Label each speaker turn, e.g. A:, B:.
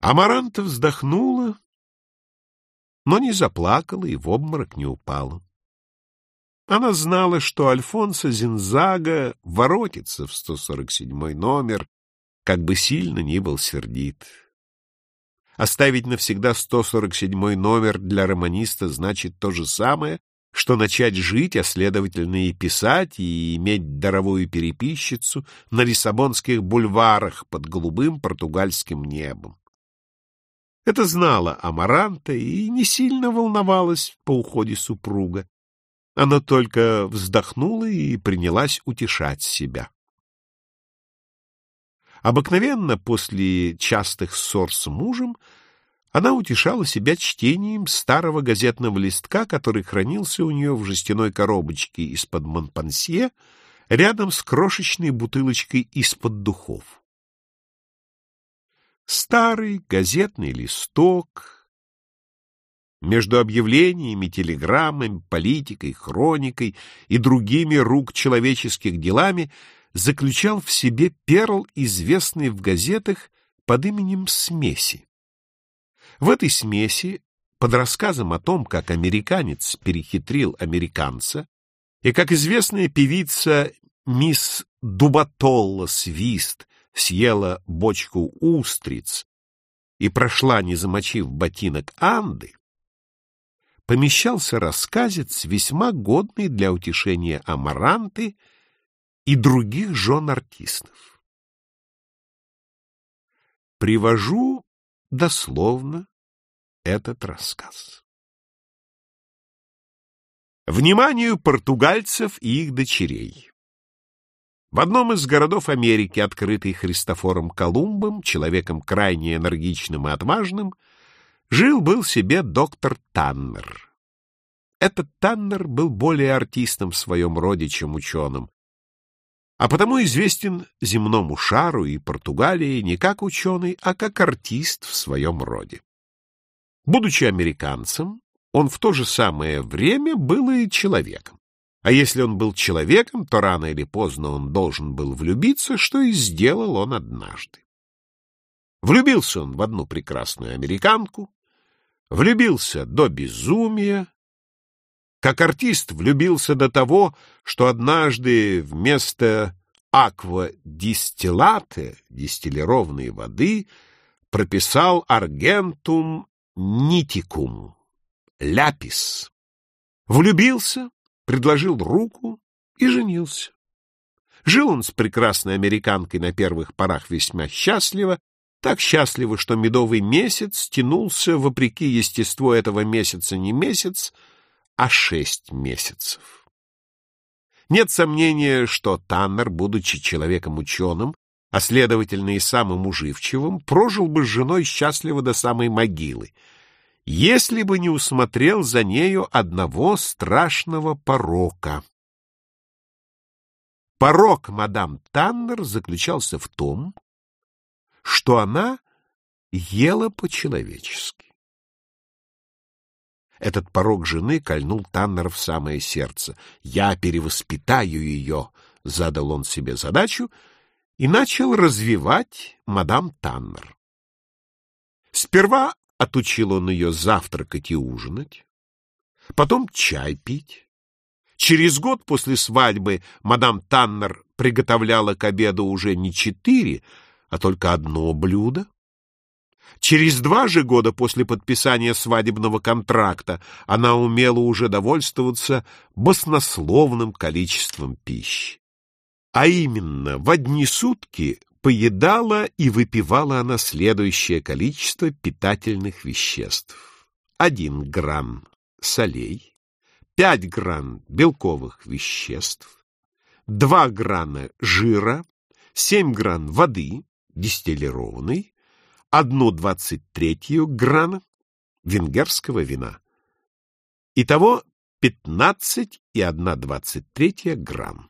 A: Амаранта вздохнула, но не заплакала и в обморок не упала. Она знала, что Альфонсо Зинзага воротится в 147 номер, как бы сильно ни был сердит. Оставить навсегда 147 номер для романиста значит то же самое, что начать жить, а следовательно и писать, и иметь даровую переписчицу на лиссабонских бульварах под голубым португальским небом. Это знала Амаранта и не сильно волновалась по уходе супруга. Она только вздохнула и принялась утешать себя. Обыкновенно после частых ссор с мужем она утешала себя чтением старого газетного листка, который хранился у нее в жестяной коробочке из-под Монпансье, рядом с крошечной бутылочкой из-под духов. Старый газетный листок между объявлениями, телеграммами, политикой, хроникой и другими рук человеческих делами заключал в себе перл, известный в газетах под именем «Смеси». В этой смеси, под рассказом о том, как американец перехитрил американца, и как известная певица мисс Дубатолла Свист съела бочку устриц и прошла, не замочив ботинок Анды, помещался рассказец, весьма годный для утешения амаранты и других жен артистов. Привожу дословно этот рассказ. Вниманию португальцев и их дочерей. В одном из городов Америки, открытый Христофором Колумбом, человеком крайне энергичным и отважным, жил-был себе доктор Таннер. Этот Таннер был более артистом в своем роде, чем ученым, а потому известен земному шару и Португалии не как ученый, а как артист в своем роде. Будучи американцем, он в то же самое время был и человеком. А если он был человеком, то рано или поздно он должен был влюбиться, что и сделал он однажды. Влюбился он в одну прекрасную американку, влюбился до безумия, как артист влюбился до того, что однажды вместо аква-дистиллаты, дистиллированной воды, прописал аргентум нитикум, ляпис. Влюбился, предложил руку и женился. Жил он с прекрасной американкой на первых порах весьма счастливо, так счастливо, что медовый месяц тянулся, вопреки естеству этого месяца, не месяц, а шесть месяцев. Нет сомнения, что Таннер, будучи человеком ученым, а следовательно и самым уживчивым, прожил бы с женой счастливо до самой могилы, если бы не усмотрел за нею одного страшного порока. Порок мадам Таннер заключался в том, что она ела по-человечески. Этот порог жены кольнул Таннера в самое сердце. «Я перевоспитаю ее», — задал он себе задачу, и начал развивать мадам Таннер. Сперва отучил он ее завтракать и ужинать, потом чай пить. Через год после свадьбы мадам Таннер приготовляла к обеду уже не четыре, а только одно блюдо. Через два же года после подписания свадебного контракта она умела уже довольствоваться баснословным количеством пищи. А именно, в одни сутки поедала и выпивала она следующее количество питательных веществ. один грамм солей, пять грамм белковых веществ, два грамма жира, семь грамм воды, дистиллированной, одну двадцать третью грана венгерского вина. Итого пятнадцать и одна двадцать третья грамм.